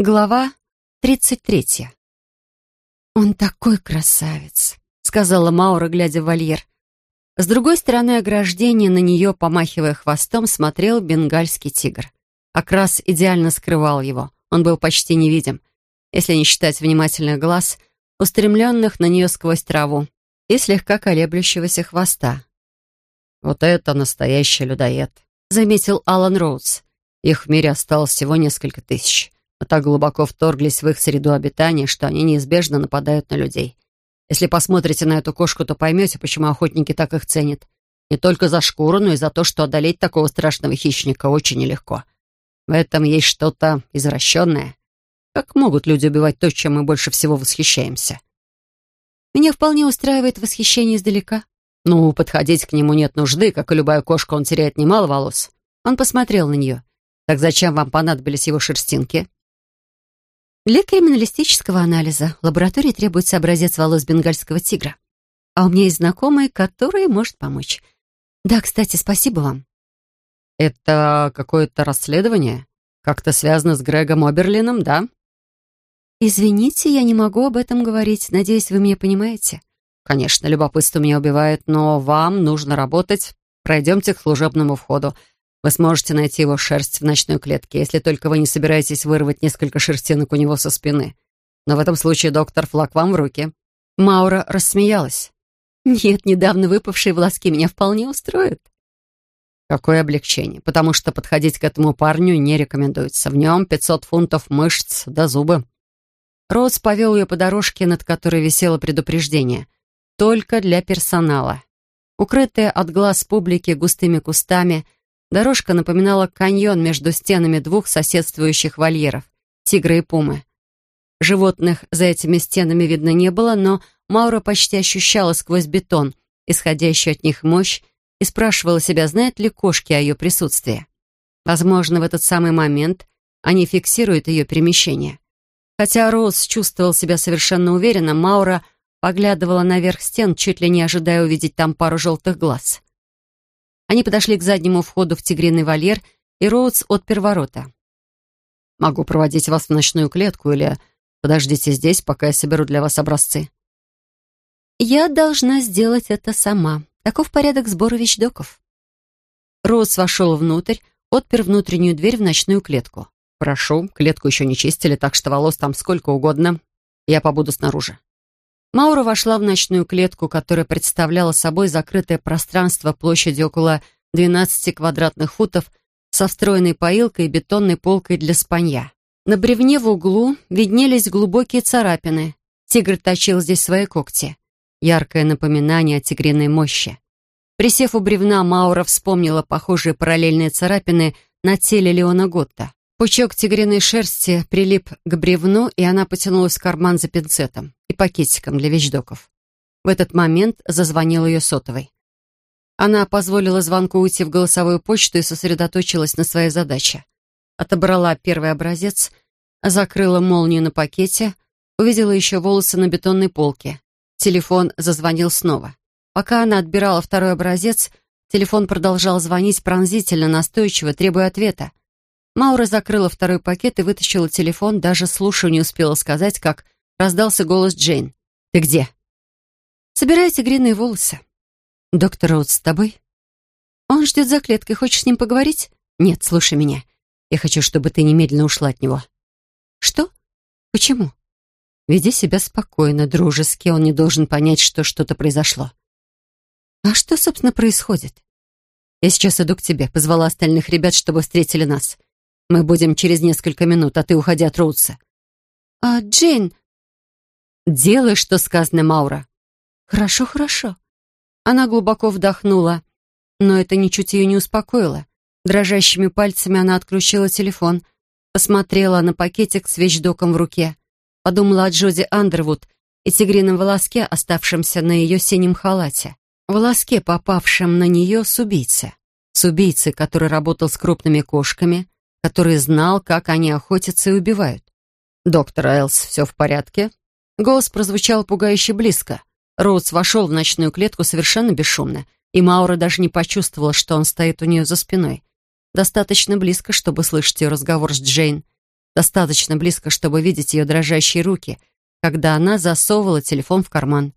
Глава тридцать третья. «Он такой красавец», — сказала Маура, глядя в вольер. С другой стороны ограждения на нее, помахивая хвостом, смотрел бенгальский тигр. Окрас идеально скрывал его. Он был почти невидим, если не считать внимательных глаз, устремленных на нее сквозь траву, и слегка колеблющегося хвоста. «Вот это настоящий людоед», — заметил Алан Роудс. «Их в мире осталось всего несколько тысяч» но так глубоко вторглись в их среду обитания, что они неизбежно нападают на людей. Если посмотрите на эту кошку, то поймете, почему охотники так их ценят. Не только за шкуру, но и за то, что одолеть такого страшного хищника очень нелегко. В этом есть что-то извращенное. Как могут люди убивать то, чем мы больше всего восхищаемся? Меня вполне устраивает восхищение издалека. Ну, подходить к нему нет нужды, как и любая кошка, он теряет немало волос. Он посмотрел на нее. Так зачем вам понадобились его шерстинки? Для криминалистического анализа лаборатории требуется образец волос бенгальского тигра. А у меня есть знакомый, который может помочь. Да, кстати, спасибо вам. Это какое-то расследование? Как-то связано с Грегом Оберлином, да? Извините, я не могу об этом говорить. Надеюсь, вы меня понимаете. Конечно, любопытство меня убивает, но вам нужно работать. Пройдемте к служебному входу. Вы сможете найти его шерсть в ночной клетке, если только вы не собираетесь вырвать несколько шерстинок у него со спины. Но в этом случае доктор флаг вам в руки». Маура рассмеялась. «Нет, недавно выпавшие волоски меня вполне устроят». Какое облегчение, потому что подходить к этому парню не рекомендуется. В нем 500 фунтов мышц до зубы. Роуз повел ее по дорожке, над которой висело предупреждение. Только для персонала. Укрытая от глаз публики густыми кустами – Дорожка напоминала каньон между стенами двух соседствующих вольеров — тигра и пумы. Животных за этими стенами видно не было, но Маура почти ощущала сквозь бетон, исходящую от них мощь, и спрашивала себя, знают ли кошки о ее присутствии. Возможно, в этот самый момент они фиксируют ее перемещение. Хотя Роуз чувствовал себя совершенно уверенно, Маура поглядывала наверх стен, чуть ли не ожидая увидеть там пару желтых глаз. Они подошли к заднему входу в тигриный вольер, и Роудс отпер ворота. «Могу проводить вас в ночную клетку или подождите здесь, пока я соберу для вас образцы». «Я должна сделать это сама. Таков порядок сбора вещдоков». Роудс вошел внутрь, отпер внутреннюю дверь в ночную клетку. «Прошу, клетку еще не чистили, так что волос там сколько угодно. Я побуду снаружи». Маура вошла в ночную клетку, которая представляла собой закрытое пространство площадью около 12 квадратных футов со встроенной поилкой и бетонной полкой для спанья. На бревне в углу виднелись глубокие царапины. Тигр точил здесь свои когти. Яркое напоминание о тигриной мощи. Присев у бревна, Маура вспомнила похожие параллельные царапины на теле Леона Готта. Пучок тигриной шерсти прилип к бревну, и она потянулась в карман за пинцетом и пакетиком для вещдоков. В этот момент зазвонил ее сотовый. Она позволила звонку уйти в голосовую почту и сосредоточилась на своей задаче. Отобрала первый образец, закрыла молнию на пакете, увидела еще волосы на бетонной полке. Телефон зазвонил снова. Пока она отбирала второй образец, телефон продолжал звонить пронзительно, настойчиво, требуя ответа. Маура закрыла второй пакет и вытащила телефон, даже слушаю не успела сказать, как раздался голос Джейн. «Ты где?» «Собираю тигриные волосы». «Доктор Роуд с тобой?» «Он ждет за клеткой. Хочешь с ним поговорить?» «Нет, слушай меня. Я хочу, чтобы ты немедленно ушла от него». «Что? Почему?» «Веди себя спокойно, дружески. Он не должен понять, что что-то произошло». «А что, собственно, происходит?» «Я сейчас иду к тебе. Позвала остальных ребят, чтобы встретили нас. Мы будем через несколько минут, а ты уходи от Роудса». «А, Джейн...» «Делай, что сказано, Маура». «Хорошо, хорошо». Она глубоко вдохнула, но это ничуть ее не успокоило. Дрожащими пальцами она отключила телефон, посмотрела на пакетик с вещдоком в руке, подумала о Джоди Андервуд и тигрином волоске, оставшемся на ее синем халате. Волоске, попавшем на нее с убийцы. С убийцей, который работал с крупными кошками, который знал, как они охотятся и убивают. «Доктор Айлс, все в порядке?» Голос прозвучал пугающе близко. Роудс вошел в ночную клетку совершенно бесшумно, и Маура даже не почувствовала, что он стоит у нее за спиной. Достаточно близко, чтобы слышать ее разговор с Джейн. достаточно близко, чтобы видеть ее дрожащие руки, когда она засовывала телефон в карман.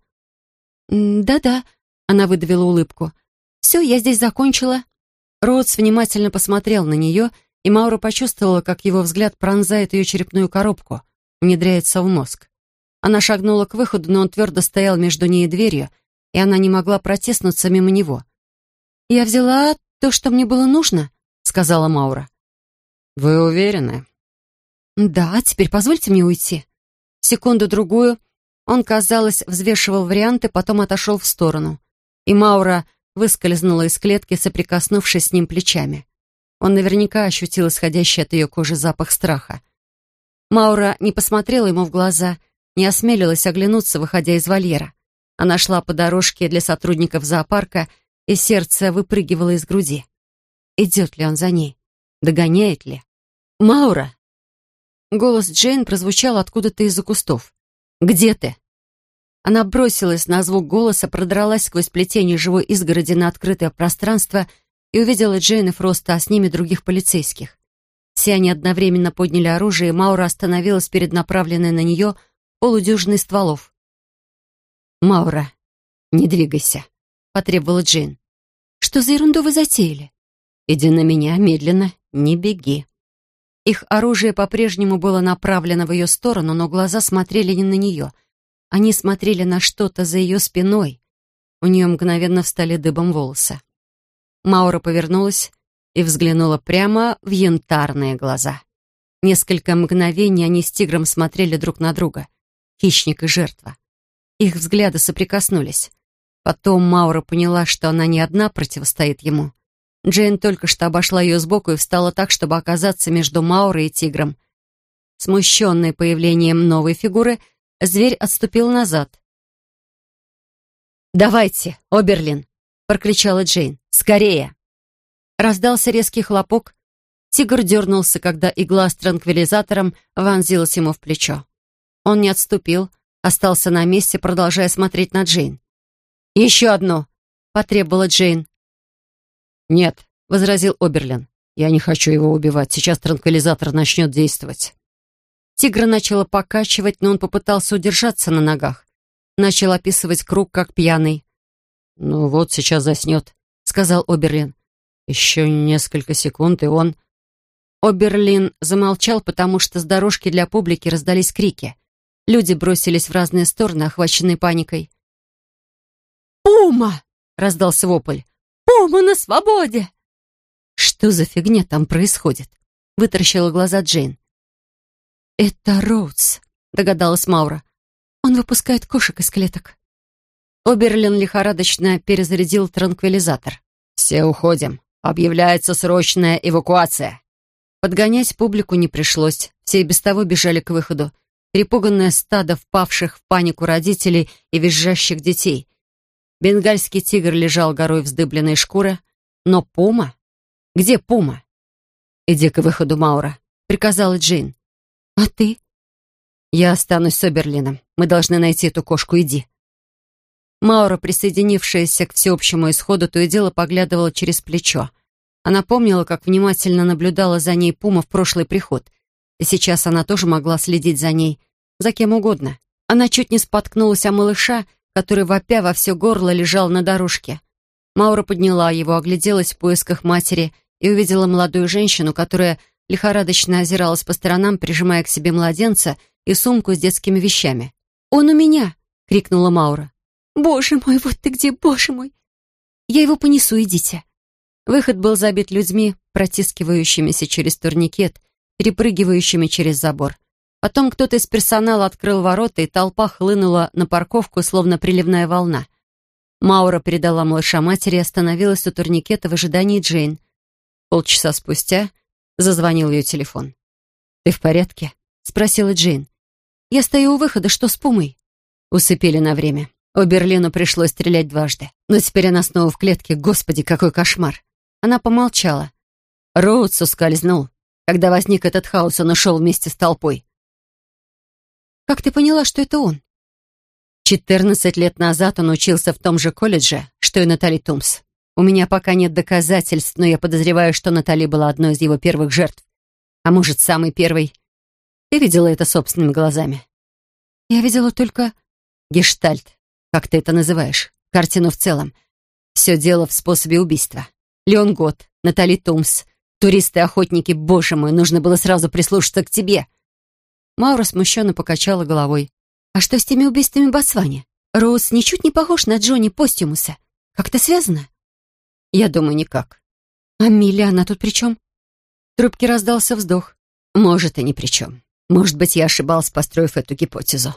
«Да-да», — она выдавила улыбку. «Все, я здесь закончила». Роудс внимательно посмотрел на нее, и Маура почувствовала, как его взгляд пронзает ее черепную коробку, внедряется в мозг. Она шагнула к выходу, но он твердо стоял между ней и дверью, и она не могла протиснуться мимо него. «Я взяла то, что мне было нужно», — сказала Маура. «Вы уверены?» «Да, теперь позвольте мне уйти». Секунду-другую он, казалось, взвешивал варианты, потом отошел в сторону. И Маура выскользнула из клетки, соприкоснувшись с ним плечами. Он наверняка ощутил исходящий от ее кожи запах страха. Маура не посмотрела ему в глаза, не осмелилась оглянуться, выходя из вольера. Она шла по дорожке для сотрудников зоопарка, и сердце выпрыгивало из груди. Идет ли он за ней? Догоняет ли? «Маура!» Голос Джейн прозвучал откуда-то из-за кустов. «Где ты?» Она бросилась на звук голоса, продралась сквозь плетение живой изгороди на открытое пространство и увидела Джейн и Фроста, а с ними других полицейских. Все они одновременно подняли оружие, и Маура остановилась перед направленной на нее полудюжиной стволов. «Маура, не двигайся», — потребовала Джейн. «Что за ерунду вы затеяли?» «Иди на меня, медленно, не беги». Их оружие по-прежнему было направлено в ее сторону, но глаза смотрели не на нее. Они смотрели на что-то за ее спиной. У нее мгновенно встали дыбом волосы. Маура повернулась и взглянула прямо в янтарные глаза. Несколько мгновений они с тигром смотрели друг на друга. Хищник и жертва. Их взгляды соприкоснулись. Потом Маура поняла, что она не одна противостоит ему. Джейн только что обошла ее сбоку и встала так, чтобы оказаться между Маурой и тигром. Смущенный появлением новой фигуры, зверь отступил назад. «Давайте, Оберлин!» — прокричала Джейн. «Скорее!» Раздался резкий хлопок. Тигр дернулся, когда игла с транквилизатором вонзилась ему в плечо. Он не отступил, остался на месте, продолжая смотреть на Джейн. «Еще одно!» — потребовала Джейн. «Нет», — возразил Оберлин. «Я не хочу его убивать. Сейчас транквилизатор начнет действовать». Тигра начала покачивать, но он попытался удержаться на ногах. Начал описывать круг, как пьяный. «Ну вот, сейчас заснет», — сказал Оберлин. «Еще несколько секунд, и он...» Оберлин замолчал, потому что с дорожки для публики раздались крики. Люди бросились в разные стороны, охваченные паникой. «Пума!» — раздался вопль. Пума на свободе!» «Что за фигня там происходит?» — вытаращила глаза Джейн. «Это Роудс», — догадалась Маура. «Он выпускает кошек из клеток». Оберлин лихорадочно перезарядил транквилизатор. «Все уходим. Объявляется срочная эвакуация». Подгонять публику не пришлось. Все и без того бежали к выходу. Перепуганное стадо впавших в панику родителей и визжащих детей. Бенгальский тигр лежал горой вздыбленной шкуры. Но Пума? Где Пума? «Иди к выходу, Маура», — приказала Джейн. «А ты?» «Я останусь с Оберлином. Мы должны найти эту кошку. Иди». Маура, присоединившаяся к всеобщему исходу, то и дело поглядывала через плечо. Она помнила, как внимательно наблюдала за ней Пума в прошлый приход. И сейчас она тоже могла следить за ней, за кем угодно. Она чуть не споткнулась о малыша, который, вопя во все горло, лежал на дорожке. Маура подняла его, огляделась в поисках матери и увидела молодую женщину, которая лихорадочно озиралась по сторонам, прижимая к себе младенца и сумку с детскими вещами. «Он у меня!» — крикнула Маура. «Боже мой, вот ты где, боже мой!» «Я его понесу, идите!» Выход был забит людьми, протискивающимися через турникет, перепрыгивающими через забор. Потом кто-то из персонала открыл ворота, и толпа хлынула на парковку, словно приливная волна. Маура передала малыша матери и остановилась у турникета в ожидании Джейн. Полчаса спустя зазвонил ее телефон. «Ты в порядке?» — спросила Джейн. «Я стою у выхода, что с Пумой?» Усыпили на время. У Берлину пришлось стрелять дважды. Но теперь она снова в клетке. Господи, какой кошмар! Она помолчала. Роудс ускользнул. Когда возник этот хаос, он ушел вместе с толпой. Как ты поняла, что это он?» Четырнадцать лет назад он учился в том же колледже, что и Натали Тумс. У меня пока нет доказательств, но я подозреваю, что Натали была одной из его первых жертв. А может, самой первой. Ты видела это собственными глазами. Я видела только... Гештальт, как ты это называешь, картину в целом. Все дело в способе убийства. Леон Гот, Натали Тумс, туристы-охотники, боже мой, нужно было сразу прислушаться к тебе. Маура смущенно покачала головой. А что с теми убийствами в Ботсване? Роуз ничуть не похож на Джонни Постимуса. Как-то связано? Я думаю, никак. А Милли, она тут при чем? В раздался вздох. Может, и ни при чем. Может быть, я ошибалась, построив эту гипотезу.